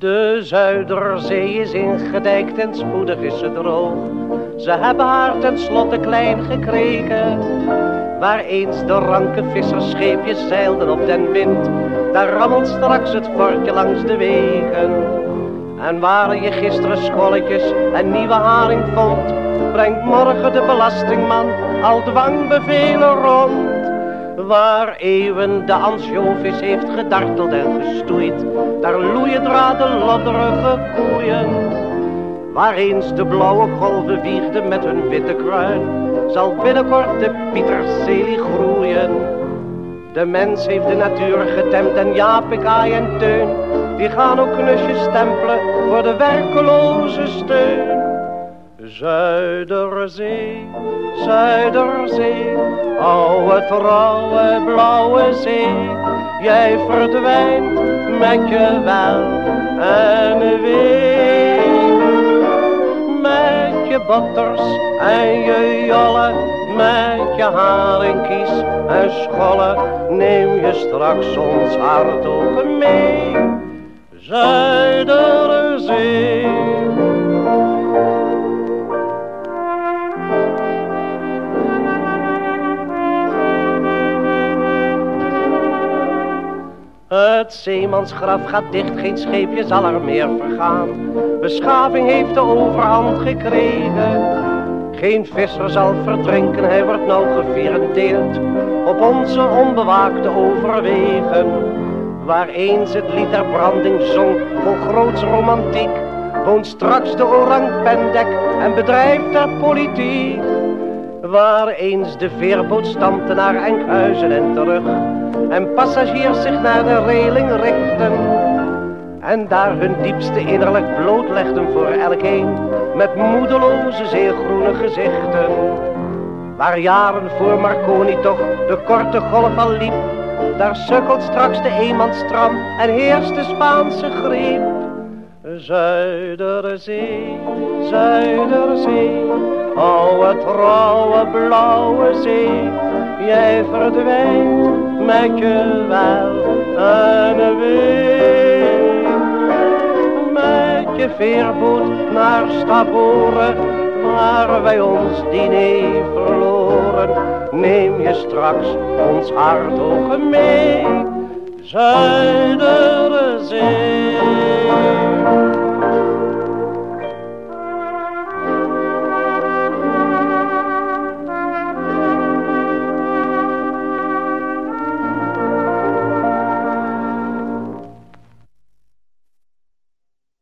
De Zuiderzee is ingedijkt en spoedig is ze droog. Ze hebben haar tenslotte klein gekregen. Waar eens de ranke vissersscheepjes zeilden op den wind, daar rammelt straks het fortje langs de wegen. En waar je gisteren scholletjes en nieuwe haring vond, brengt morgen de belastingman al dwangbevelen rond. Waar eeuwen de ansjovis heeft gedarteld en gestoeid, daar loeien draden lodderige koeien. Waar eens de blauwe golven wiegden met hun witte kruin, zal binnenkort de pieterselie groeien. De mens heeft de natuur getemd en Jaap, en Teun, die gaan ook knusjes stempelen voor de werkeloze steun. Zuiderzee, Zuiderzee, oude trouwe blauwe zee, jij verdwijnt met je wel en wee. Met je botters en je jolle, met je haringkies en scholle, neem je straks ons hart ook mee. Het zeemansgraf gaat dicht, geen scheepje zal er meer vergaan. Beschaving heeft de overhand gekregen. Geen visser zal verdrinken, hij wordt nou gevirendeerd op onze onbewaakte overwegen. Waar eens het lied der branding zong vol groots romantiek, woont straks de orang pendek en bedrijft daar politiek. Waar eens de veerboot stampte naar Enkhuizen en terug en passagiers zich naar de reling richten. En daar hun diepste innerlijk blootlegden voor elkeen met moedeloze zeegroene gezichten. Waar jaren voor Marconi toch de korte golf al liep, daar sukkelt straks de eenmansstram en heerst de Spaanse griep. Zuiderzee, Zuiderzee, oude trouwe blauwe zee, jij verdwijnt met je wel een wee. Met je veerboot naar Stavoren, waar wij ons diner verloren, neem je straks ons hart ook mee. Zuiderzee.